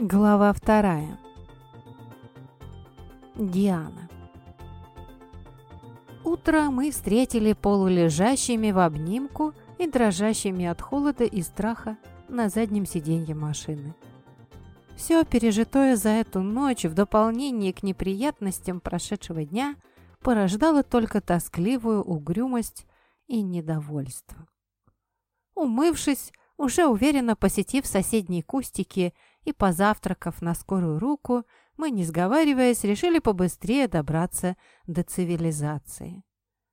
Глава вторая. Диана. Утро мы встретили полулежащими в обнимку и дрожащими от холода и страха на заднем сиденье машины. Все пережитое за эту ночь в дополнение к неприятностям прошедшего дня порождало только тоскливую угрюмость и недовольство. Умывшись, уже уверенно посетив соседние кустики и позавтракав на скорую руку, мы, не сговариваясь, решили побыстрее добраться до цивилизации.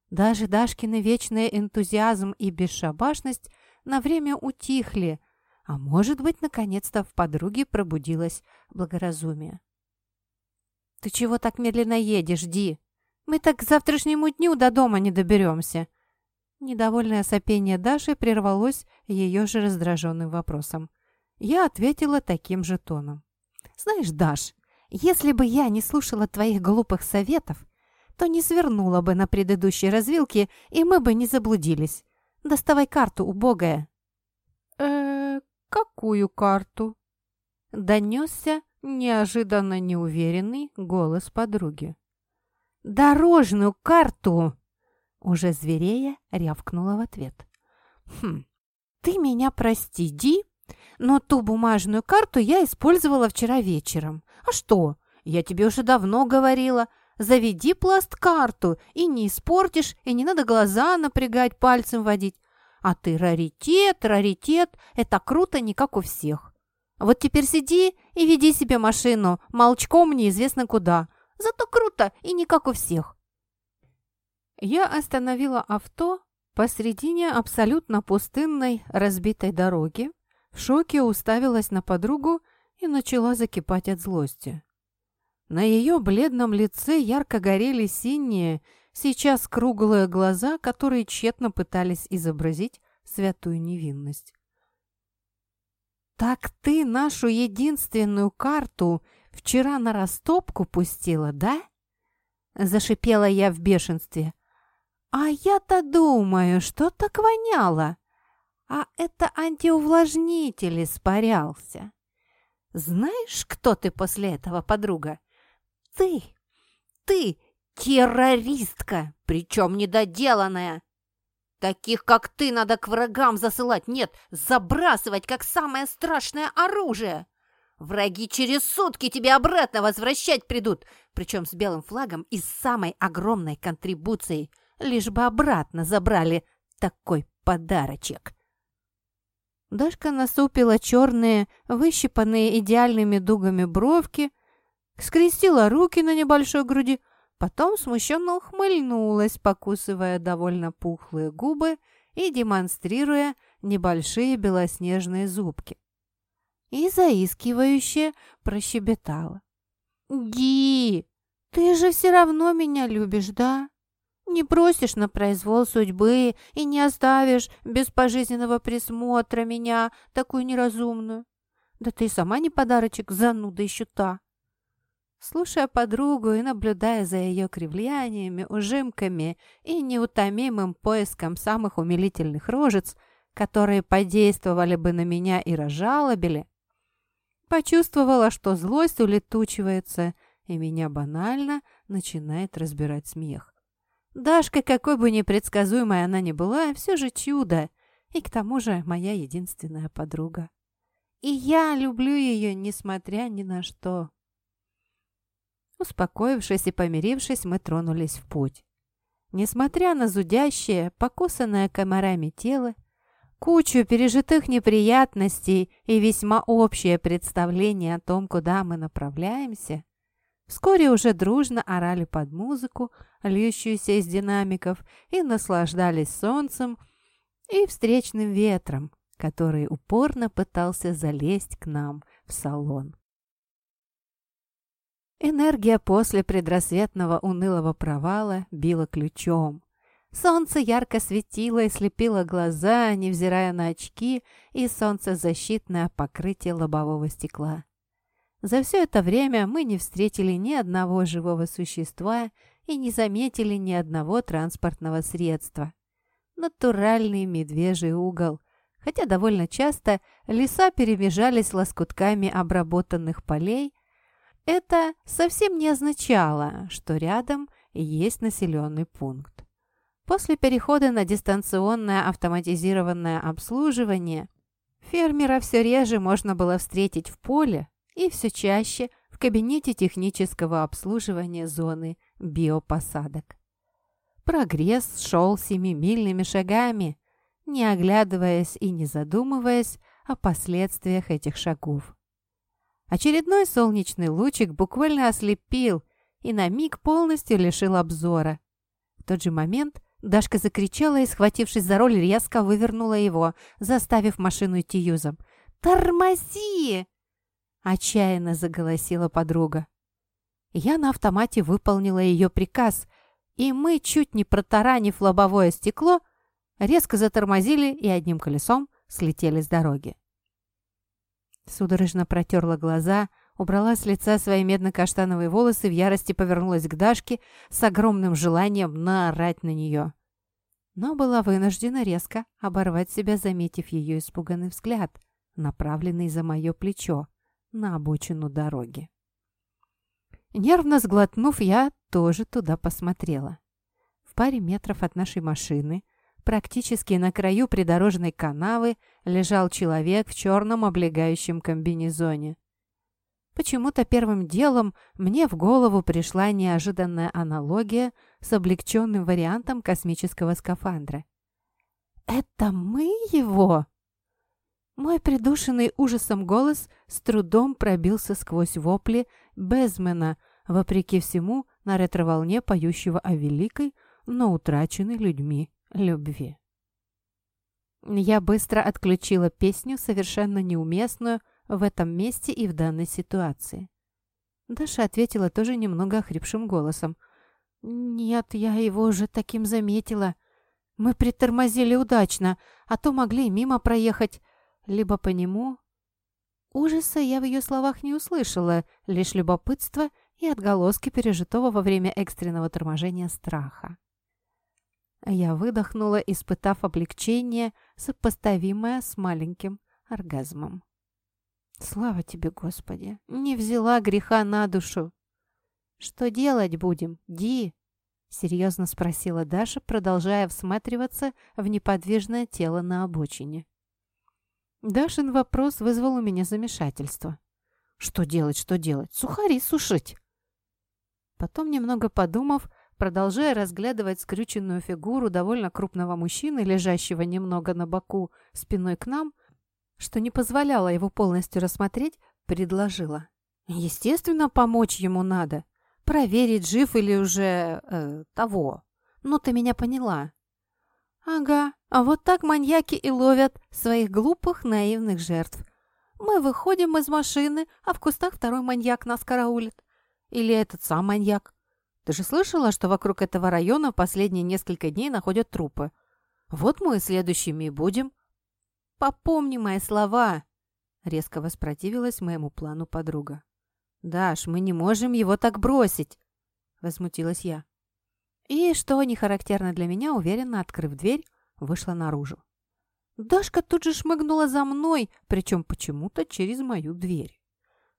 Даже Дашкины вечный энтузиазм и бесшабашность на время утихли, а может быть, наконец-то в подруге пробудилось благоразумие. «Ты чего так медленно едешь, Ди? Мы так к завтрашнему дню до дома не доберемся!» Недовольное сопение Даши прервалось ее же раздраженным вопросом. Я ответила таким же тоном. «Знаешь, Даш, если бы я не слушала твоих глупых советов, то не свернула бы на предыдущей развилке, и мы бы не заблудились. Доставай карту, убогая». «Э, какую карту?» Донесся неожиданно неуверенный голос подруги. «Дорожную карту!» Уже зверея рявкнула в ответ. «Хм, ты меня прости, Ди, но ту бумажную карту я использовала вчера вечером. А что? Я тебе уже давно говорила. Заведи пласт-карту, и не испортишь, и не надо глаза напрягать, пальцем водить. А ты раритет, раритет, это круто не как у всех. Вот теперь сиди и веди себе машину, молчком неизвестно куда. Зато круто и не как у всех. Я остановила авто посредине абсолютно пустынной разбитой дороги, в шоке уставилась на подругу и начала закипать от злости. На ее бледном лице ярко горели синие, сейчас круглые глаза, которые тщетно пытались изобразить святую невинность. «Так ты нашу единственную карту вчера на растопку пустила, да?» Зашипела я в бешенстве. «А я-то думаю, что так воняло!» А это антиувлажнитель испарялся. Знаешь, кто ты после этого, подруга? Ты, ты террористка, причем недоделанная. Таких, как ты, надо к врагам засылать, нет, забрасывать, как самое страшное оружие. Враги через сутки тебе обратно возвращать придут, причем с белым флагом и с самой огромной контрибуцией, лишь бы обратно забрали такой подарочек. Дашка насупила черные, выщипанные идеальными дугами бровки, скрестила руки на небольшой груди, потом смущенно ухмыльнулась, покусывая довольно пухлые губы и демонстрируя небольшие белоснежные зубки. И заискивающе прощебетала. «Ди, ты же все равно меня любишь, да?» Не бросишь на произвол судьбы и не оставишь без пожизненного присмотра меня, такую неразумную. Да ты сама не подарочек, зануда еще та. Слушая подругу и наблюдая за ее кривляниями, ужимками и неутомимым поиском самых умилительных рожец, которые подействовали бы на меня и разжалобили, почувствовала, что злость улетучивается, и меня банально начинает разбирать смех. Дашка, какой бы непредсказуемой она ни была, все же чудо. И к тому же моя единственная подруга. И я люблю ее, несмотря ни на что. Успокоившись и помирившись, мы тронулись в путь. Несмотря на зудящее, покусанное комарами тело, кучу пережитых неприятностей и весьма общее представление о том, куда мы направляемся, Вскоре уже дружно орали под музыку, льющуюся из динамиков, и наслаждались солнцем и встречным ветром, который упорно пытался залезть к нам в салон. Энергия после предрассветного унылого провала била ключом. Солнце ярко светило и слепило глаза, невзирая на очки и солнцезащитное покрытие лобового стекла. За все это время мы не встретили ни одного живого существа и не заметили ни одного транспортного средства. Натуральный медвежий угол, хотя довольно часто леса перемежались лоскутками обработанных полей, это совсем не означало, что рядом есть населенный пункт. После перехода на дистанционное автоматизированное обслуживание фермера все реже можно было встретить в поле и все чаще в кабинете технического обслуживания зоны биопосадок. Прогресс шел семимильными шагами, не оглядываясь и не задумываясь о последствиях этих шагов. Очередной солнечный лучик буквально ослепил и на миг полностью лишил обзора. В тот же момент Дашка закричала и, схватившись за руль, резко вывернула его, заставив машину идти юзом. «Тормози!» Отчаянно заголосила подруга. Я на автомате выполнила ее приказ, и мы, чуть не протаранив лобовое стекло, резко затормозили и одним колесом слетели с дороги. Судорожно протерла глаза, убрала с лица свои медно-каштановые волосы, в ярости повернулась к Дашке с огромным желанием наорать на нее. Но была вынуждена резко оборвать себя, заметив ее испуганный взгляд, направленный за мое плечо, на обочину дороги. Нервно сглотнув, я тоже туда посмотрела. В паре метров от нашей машины – Практически на краю придорожной канавы лежал человек в черном облегающем комбинезоне. Почему-то первым делом мне в голову пришла неожиданная аналогия с облегченным вариантом космического скафандра. «Это мы его?» Мой придушенный ужасом голос с трудом пробился сквозь вопли Безмена, вопреки всему на ретро-волне поющего о великой, но утраченной людьми любви. Я быстро отключила песню, совершенно неуместную в этом месте и в данной ситуации. Даша ответила тоже немного охрипшим голосом. «Нет, я его уже таким заметила. Мы притормозили удачно, а то могли мимо проехать, либо по нему». Ужаса я в ее словах не услышала, лишь любопытство и отголоски пережитого во время экстренного торможения страха. Я выдохнула, испытав облегчение, сопоставимое с маленьким оргазмом. «Слава тебе, Господи! Не взяла греха на душу!» «Что делать будем, Ди?» — серьезно спросила Даша, продолжая всматриваться в неподвижное тело на обочине. Дашин вопрос вызвал у меня замешательство. «Что делать, что делать? Сухари сушить!» Потом, немного подумав, Продолжая разглядывать скрюченную фигуру довольно крупного мужчины, лежащего немного на боку, спиной к нам, что не позволяло его полностью рассмотреть, предложила. «Естественно, помочь ему надо. Проверить, жив или уже... Э, того. Ну, ты меня поняла». «Ага, а вот так маньяки и ловят своих глупых, наивных жертв. Мы выходим из машины, а в кустах второй маньяк нас караулит. Или этот сам маньяк. Ты же слышала, что вокруг этого района последние несколько дней находят трупы? Вот мы и следующими и будем. Попомни мои слова!» Резко воспротивилась моему плану подруга. «Даш, мы не можем его так бросить!» Возмутилась я. И, что не характерно для меня, уверенно открыв дверь, вышла наружу. Дашка тут же шмыгнула за мной, причем почему-то через мою дверь.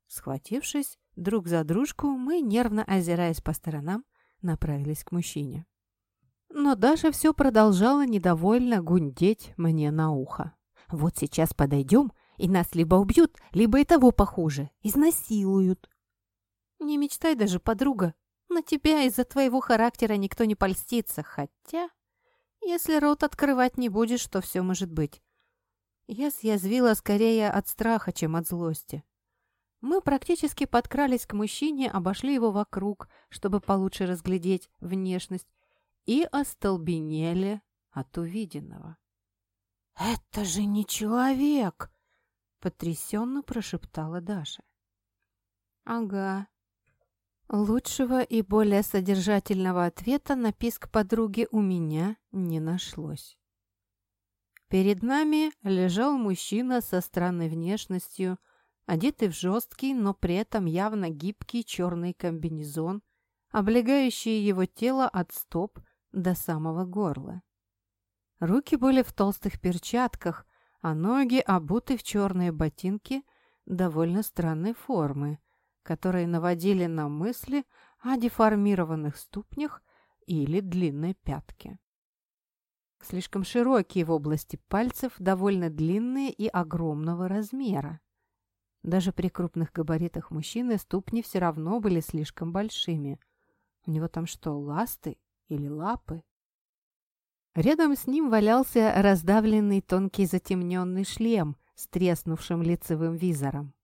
Схватившись, Друг за дружку мы, нервно озираясь по сторонам, направились к мужчине. Но Даша все продолжала недовольно гундеть мне на ухо. «Вот сейчас подойдем, и нас либо убьют, либо и того похуже, изнасилуют». «Не мечтай даже, подруга. На тебя из-за твоего характера никто не польстится, хотя...» «Если рот открывать не будешь, то все может быть». Я съязвила скорее от страха, чем от злости. Мы практически подкрались к мужчине, обошли его вокруг, чтобы получше разглядеть внешность, и остолбенели от увиденного. «Это же не человек!» — потрясенно прошептала Даша. «Ага». Лучшего и более содержательного ответа на писк подруги у меня не нашлось. Перед нами лежал мужчина со странной внешностью, одетый в жесткий, но при этом явно гибкий черный комбинезон, облегающий его тело от стоп до самого горла. Руки были в толстых перчатках, а ноги обуты в черные ботинки довольно странной формы, которые наводили на мысли о деформированных ступнях или длинной пятке. Слишком широкие в области пальцев, довольно длинные и огромного размера. Даже при крупных габаритах мужчины ступни все равно были слишком большими. У него там что, ласты или лапы? Рядом с ним валялся раздавленный тонкий затемненный шлем с треснувшим лицевым визором.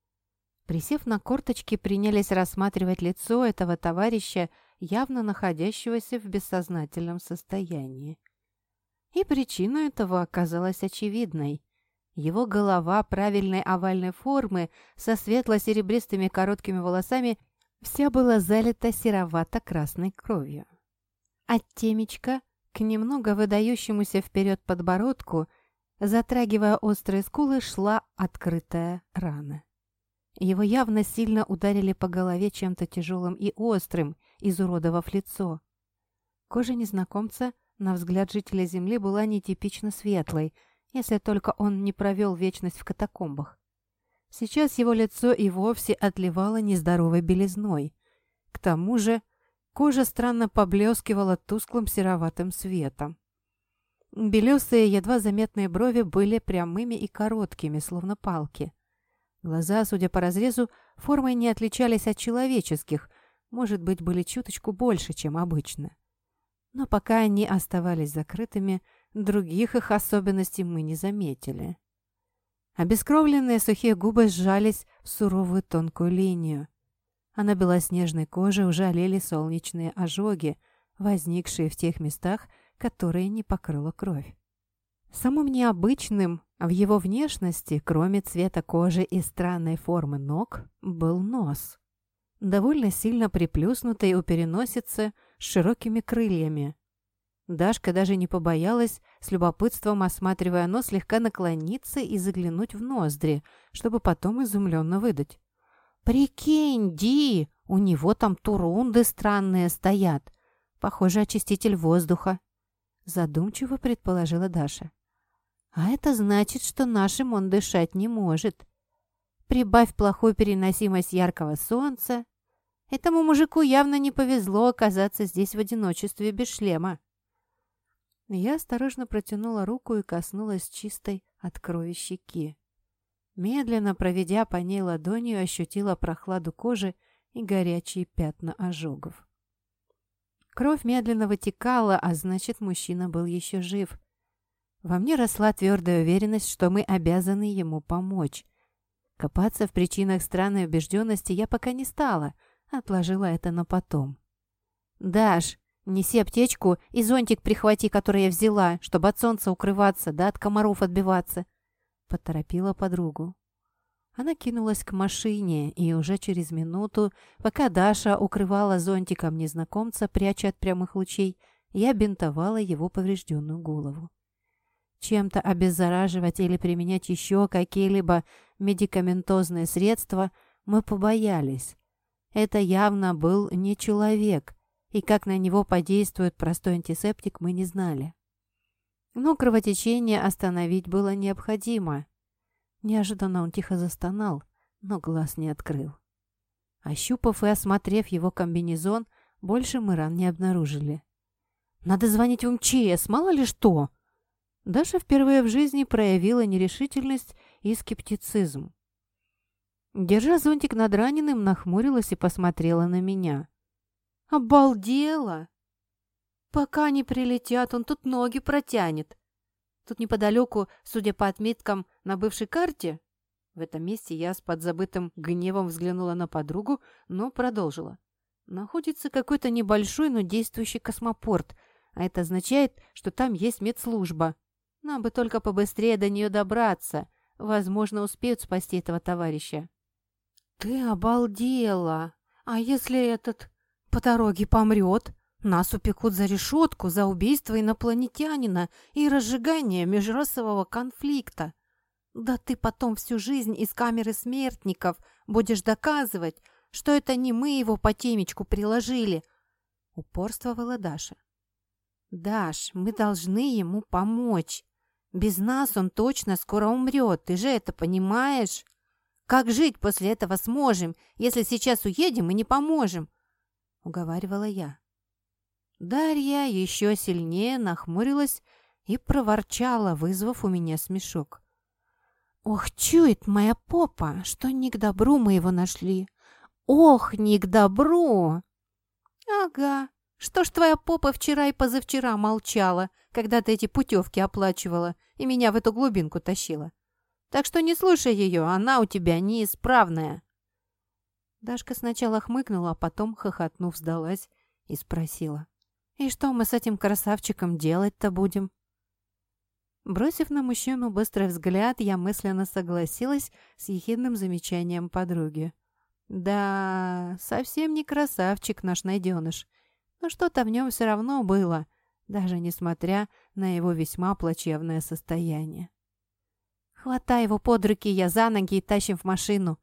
Присев на корточки, принялись рассматривать лицо этого товарища, явно находящегося в бессознательном состоянии. И причина этого оказалась очевидной. Его голова правильной овальной формы со светло-серебристыми короткими волосами вся была залита серовато-красной кровью. От темечка к немного выдающемуся вперед подбородку, затрагивая острые скулы, шла открытая рана. Его явно сильно ударили по голове чем-то тяжелым и острым, изуродовав лицо. Кожа незнакомца, на взгляд жителя Земли, была нетипично светлой, если только он не провел вечность в катакомбах. Сейчас его лицо и вовсе отливало нездоровой белизной. К тому же кожа странно поблескивала тусклым сероватым светом. Белесые, едва заметные брови были прямыми и короткими, словно палки. Глаза, судя по разрезу, формой не отличались от человеческих, может быть, были чуточку больше, чем обычно. Но пока они оставались закрытыми, других их особенностей мы не заметили. Обескровленные сухие губы сжались в суровую тонкую линию, а на белоснежной коже уже олели солнечные ожоги, возникшие в тех местах, которые не покрыла кровь. Самым необычным в его внешности, кроме цвета кожи и странной формы ног, был нос. Довольно сильно приплюснутый у переносицы с широкими крыльями. Дашка даже не побоялась, с любопытством осматривая нос, слегка наклониться и заглянуть в ноздри, чтобы потом изумленно выдать. «Прикинь, Ди, у него там турунды странные стоят. Похоже, очиститель воздуха», — задумчиво предположила Даша. А это значит, что нашим он дышать не может. Прибавь плохую переносимость яркого солнца. Этому мужику явно не повезло оказаться здесь в одиночестве без шлема. Я осторожно протянула руку и коснулась чистой от крови щеки. Медленно проведя по ней ладонью, ощутила прохладу кожи и горячие пятна ожогов. Кровь медленно вытекала, а значит, мужчина был еще жив. Во мне росла твердая уверенность, что мы обязаны ему помочь. Копаться в причинах странной убежденности я пока не стала, отложила это на потом. «Даш, неси аптечку и зонтик прихвати, который я взяла, чтобы от солнца укрываться, да от комаров отбиваться», — поторопила подругу. Она кинулась к машине, и уже через минуту, пока Даша укрывала зонтиком незнакомца, пряча от прямых лучей, я бинтовала его поврежденную голову чем-то обеззараживать или применять еще какие-либо медикаментозные средства, мы побоялись. Это явно был не человек, и как на него подействует простой антисептик, мы не знали. Но кровотечение остановить было необходимо. Неожиданно он тихо застонал, но глаз не открыл. Ощупав и осмотрев его комбинезон, больше мы ран не обнаружили. «Надо звонить в МЧС, мало ли что!» Даша впервые в жизни проявила нерешительность и скептицизм. Держа зонтик над раненым, нахмурилась и посмотрела на меня. «Обалдела! Пока не прилетят, он тут ноги протянет. Тут неподалеку, судя по отметкам на бывшей карте...» В этом месте я с подзабытым гневом взглянула на подругу, но продолжила. «Находится какой-то небольшой, но действующий космопорт, а это означает, что там есть медслужба. Нам бы только побыстрее до нее добраться. Возможно, успеют спасти этого товарища». «Ты обалдела! А если этот по дороге помрет? Нас упекут за решетку за убийство инопланетянина и разжигание межрасового конфликта. Да ты потом всю жизнь из камеры смертников будешь доказывать, что это не мы его по темечку приложили!» Упорствовала Даша. «Даш, мы должны ему помочь!» Без нас он точно скоро умрет, ты же это понимаешь? Как жить после этого сможем, если сейчас уедем и не поможем?» Уговаривала я. Дарья еще сильнее нахмурилась и проворчала, вызвав у меня смешок. «Ох, чует моя попа, что не к добру мы его нашли! Ох, не к добру!» «Ага, что ж твоя попа вчера и позавчера молчала, когда ты эти путевки оплачивала и меня в эту глубинку тащила? Так что не слушай ее, она у тебя неисправная». Дашка сначала хмыкнула, а потом, хохотнув, сдалась и спросила. «И что мы с этим красавчиком делать-то будем?» Бросив на мужчину быстрый взгляд, я мысленно согласилась с ехидным замечанием подруги. «Да, совсем не красавчик наш найденыш но что-то в нем все равно было, даже несмотря на его весьма плачевное состояние. «Хватай его под руки, я за ноги и тащим в машину.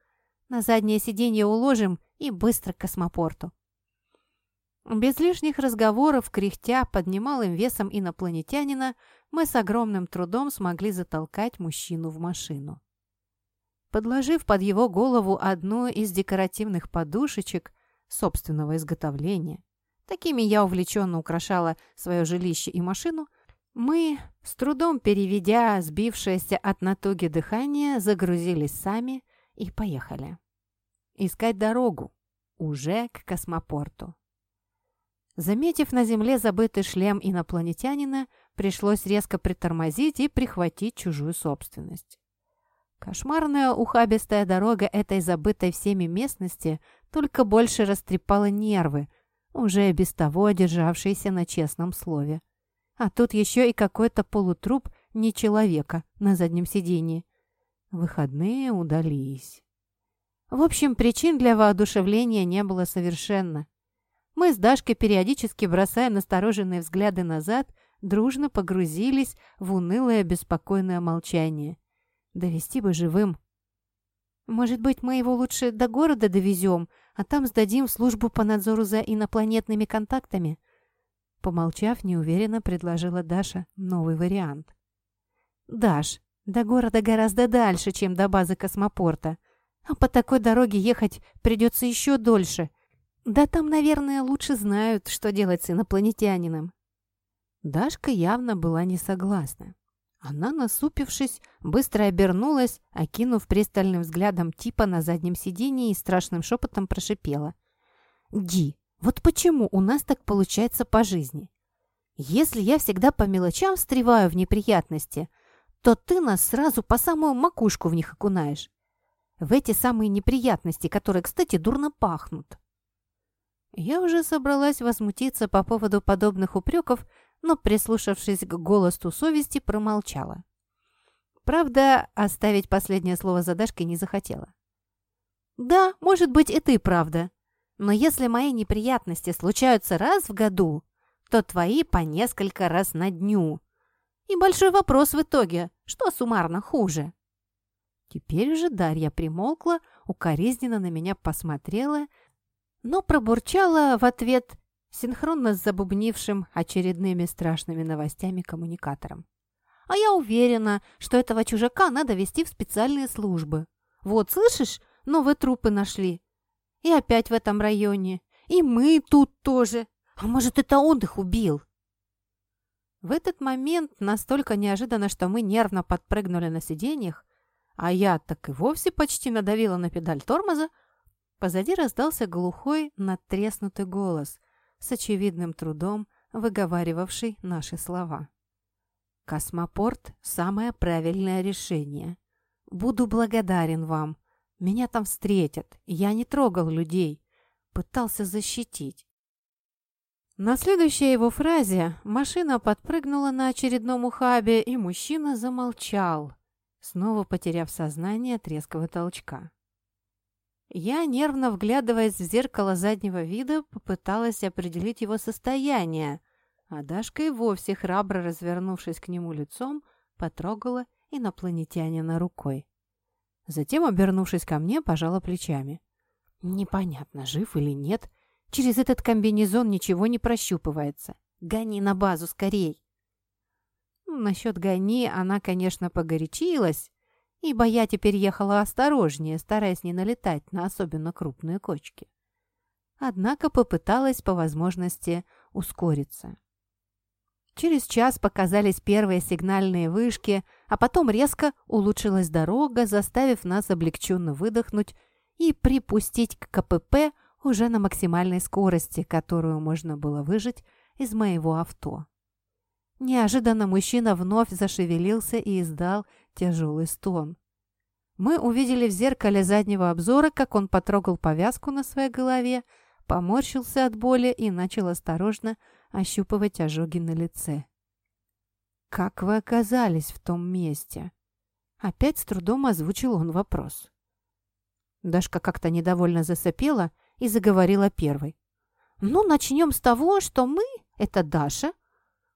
На заднее сиденье уложим и быстро к космопорту». Без лишних разговоров, кряхтя под немалым весом инопланетянина, мы с огромным трудом смогли затолкать мужчину в машину. Подложив под его голову одну из декоративных подушечек собственного изготовления, Такими я увлеченно украшала свое жилище и машину. Мы, с трудом переведя сбившееся от натуги дыхание, загрузились сами и поехали. Искать дорогу. Уже к космопорту. Заметив на земле забытый шлем инопланетянина, пришлось резко притормозить и прихватить чужую собственность. Кошмарная ухабистая дорога этой забытой всеми местности только больше растрепала нервы, уже без того одержавшийся на честном слове. А тут еще и какой-то полутруп не человека на заднем сидении. Выходные удались. В общем, причин для воодушевления не было совершенно. Мы с Дашкой, периодически бросая настороженные взгляды назад, дружно погрузились в унылое беспокойное молчание. Довести бы живым. «Может быть, мы его лучше до города довезем, а там сдадим в службу по надзору за инопланетными контактами?» Помолчав, неуверенно предложила Даша новый вариант. «Даш, до города гораздо дальше, чем до базы космопорта. А по такой дороге ехать придется еще дольше. Да там, наверное, лучше знают, что делать с инопланетянином». Дашка явно была не согласна. Она, насупившись, быстро обернулась, окинув пристальным взглядом типа на заднем сиденье и страшным шепотом прошипела. «Ди, вот почему у нас так получается по жизни? Если я всегда по мелочам встреваю в неприятности, то ты нас сразу по самую макушку в них окунаешь. В эти самые неприятности, которые, кстати, дурно пахнут». Я уже собралась возмутиться по поводу подобных упреков, но, прислушавшись к голосу совести, промолчала. Правда, оставить последнее слово за Дашкой не захотела. «Да, может быть, и ты правда. Но если мои неприятности случаются раз в году, то твои по несколько раз на дню. И большой вопрос в итоге, что суммарно хуже?» Теперь уже Дарья примолкла, укоризненно на меня посмотрела, но пробурчала в ответ синхронно с забубнившим очередными страшными новостями коммуникатором. «А я уверена, что этого чужака надо вести в специальные службы. Вот, слышишь, новые трупы нашли. И опять в этом районе. И мы тут тоже. А может, это он их убил?» В этот момент, настолько неожиданно, что мы нервно подпрыгнули на сиденьях, а я так и вовсе почти надавила на педаль тормоза, позади раздался глухой, надтреснутый голос – с очевидным трудом выговаривавший наши слова. «Космопорт – самое правильное решение. Буду благодарен вам. Меня там встретят. Я не трогал людей. Пытался защитить». На следующей его фразе машина подпрыгнула на очередном ухабе, и мужчина замолчал, снова потеряв сознание от резкого толчка. Я, нервно вглядываясь в зеркало заднего вида, попыталась определить его состояние, а Дашка и вовсе, храбро развернувшись к нему лицом, потрогала инопланетянина рукой. Затем, обернувшись ко мне, пожала плечами. «Непонятно, жив или нет. Через этот комбинезон ничего не прощупывается. Гони на базу скорей!» Насчет Гани она, конечно, погорячилась, ибо я теперь ехала осторожнее, стараясь не налетать на особенно крупные кочки. Однако попыталась по возможности ускориться. Через час показались первые сигнальные вышки, а потом резко улучшилась дорога, заставив нас облегченно выдохнуть и припустить к КПП уже на максимальной скорости, которую можно было выжить из моего авто. Неожиданно мужчина вновь зашевелился и издал тяжелый стон. Мы увидели в зеркале заднего обзора, как он потрогал повязку на своей голове, поморщился от боли и начал осторожно ощупывать ожоги на лице. «Как вы оказались в том месте?» Опять с трудом озвучил он вопрос. Дашка как-то недовольно засопела и заговорила первой. «Ну, начнем с того, что мы — это Даша,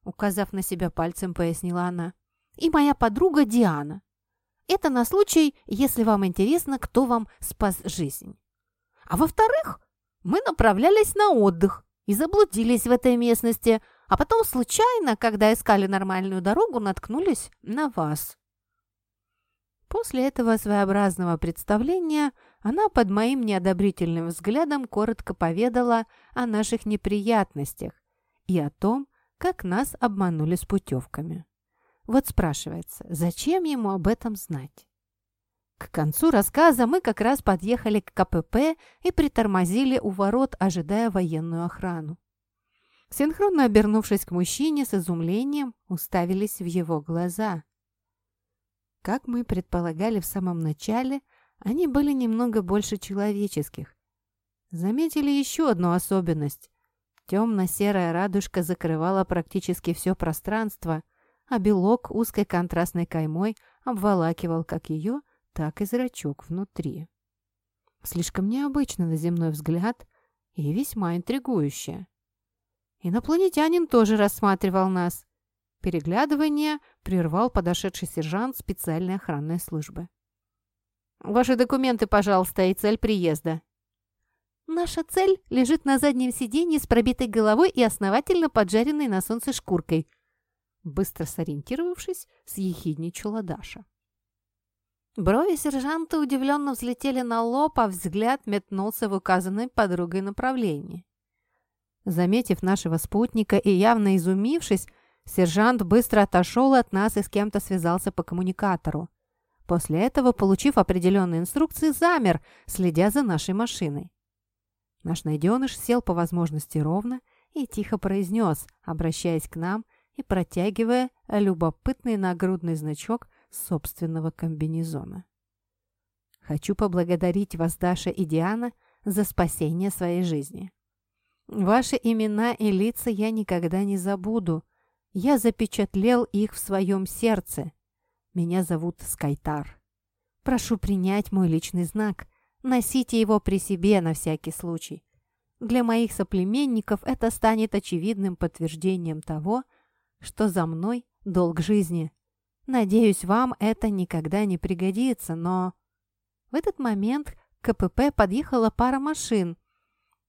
Указав на себя пальцем, пояснила она. «И моя подруга Диана. Это на случай, если вам интересно, кто вам спас жизнь. А во-вторых, мы направлялись на отдых и заблудились в этой местности, а потом случайно, когда искали нормальную дорогу, наткнулись на вас». После этого своеобразного представления она под моим неодобрительным взглядом коротко поведала о наших неприятностях и о том, как нас обманули с путевками. Вот спрашивается, зачем ему об этом знать? К концу рассказа мы как раз подъехали к КПП и притормозили у ворот, ожидая военную охрану. Синхронно обернувшись к мужчине с изумлением, уставились в его глаза. Как мы предполагали в самом начале, они были немного больше человеческих. Заметили еще одну особенность. Темно-серая радужка закрывала практически все пространство, а белок узкой контрастной каймой обволакивал как ее, так и зрачок внутри. Слишком необычно на земной взгляд и весьма интригующе. Инопланетянин тоже рассматривал нас. Переглядывание прервал подошедший сержант специальной охранной службы. «Ваши документы, пожалуйста, и цель приезда», Наша цель лежит на заднем сиденье с пробитой головой и основательно поджаренной на солнце шкуркой. Быстро сориентировавшись, съехидничала Даша. Брови сержанта удивленно взлетели на лоб, а взгляд метнулся в указанной подругой направлении. Заметив нашего спутника и явно изумившись, сержант быстро отошел от нас и с кем-то связался по коммуникатору. После этого, получив определенные инструкции, замер, следя за нашей машиной. Наш найденыш сел по возможности ровно и тихо произнес, обращаясь к нам и протягивая любопытный нагрудный значок собственного комбинезона. «Хочу поблагодарить вас, Даша и Диана, за спасение своей жизни. Ваши имена и лица я никогда не забуду. Я запечатлел их в своем сердце. Меня зовут Скайтар. Прошу принять мой личный знак, Носите его при себе на всякий случай. Для моих соплеменников это станет очевидным подтверждением того, что за мной долг жизни. Надеюсь, вам это никогда не пригодится, но... В этот момент к КПП подъехала пара машин,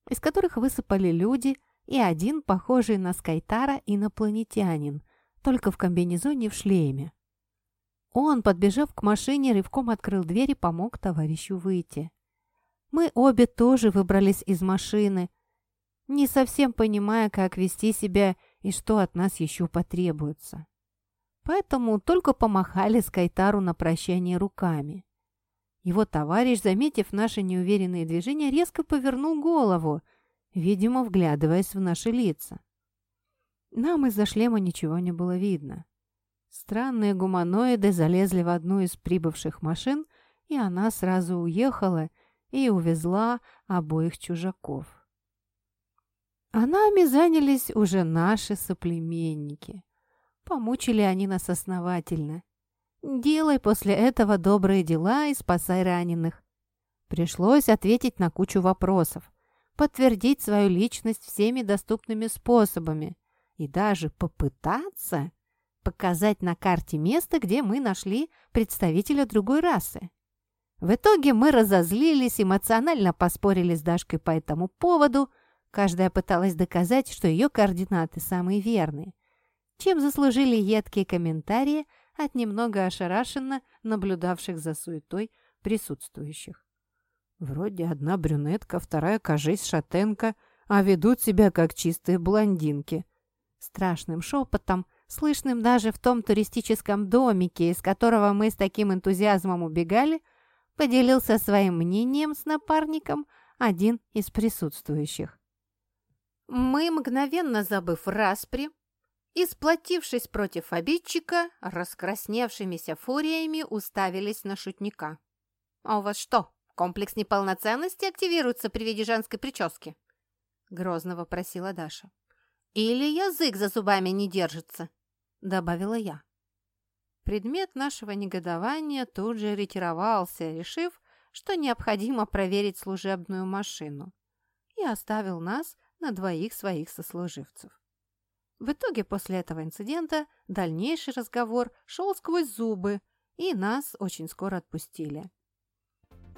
из которых высыпали люди и один, похожий на Скайтара, инопланетянин, только в комбинезоне в шлеме. Он, подбежав к машине, рывком открыл дверь и помог товарищу выйти. Мы обе тоже выбрались из машины, не совсем понимая, как вести себя и что от нас еще потребуется. Поэтому только помахали Скайтару на прощание руками. Его товарищ, заметив наши неуверенные движения, резко повернул голову, видимо, вглядываясь в наши лица. Нам из-за шлема ничего не было видно. Странные гуманоиды залезли в одну из прибывших машин, и она сразу уехала, и увезла обоих чужаков. А нами занялись уже наши соплеменники. Помучили они нас основательно. Делай после этого добрые дела и спасай раненых. Пришлось ответить на кучу вопросов, подтвердить свою личность всеми доступными способами и даже попытаться показать на карте место, где мы нашли представителя другой расы. В итоге мы разозлились, эмоционально поспорили с Дашкой по этому поводу. Каждая пыталась доказать, что ее координаты самые верные. чем заслужили едкие комментарии от немного ошарашенно наблюдавших за суетой присутствующих. Вроде одна брюнетка, вторая, кажись, шатенка, а ведут себя как чистые блондинки. Страшным шепотом, слышным даже в том туристическом домике, из которого мы с таким энтузиазмом убегали, поделился своим мнением с напарником один из присутствующих. Мы, мгновенно забыв распри, и, сплотившись против обидчика, раскрасневшимися фуриями уставились на шутника. «А у вас что, комплекс неполноценности активируется при виде женской прически?» Грозно вопросила Даша. «Или язык за зубами не держится?» Добавила я. Предмет нашего негодования тут же ретировался, решив, что необходимо проверить служебную машину, и оставил нас на двоих своих сослуживцев. В итоге после этого инцидента дальнейший разговор шел сквозь зубы, и нас очень скоро отпустили.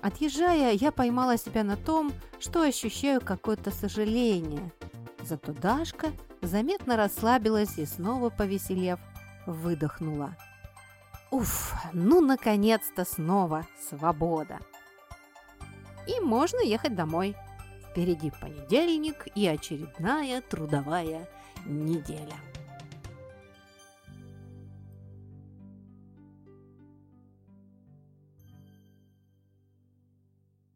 Отъезжая, я поймала себя на том, что ощущаю какое-то сожаление. Зато Дашка заметно расслабилась и снова повеселев, выдохнула. Уф, ну наконец-то снова свобода. И можно ехать домой. Впереди понедельник и очередная трудовая неделя.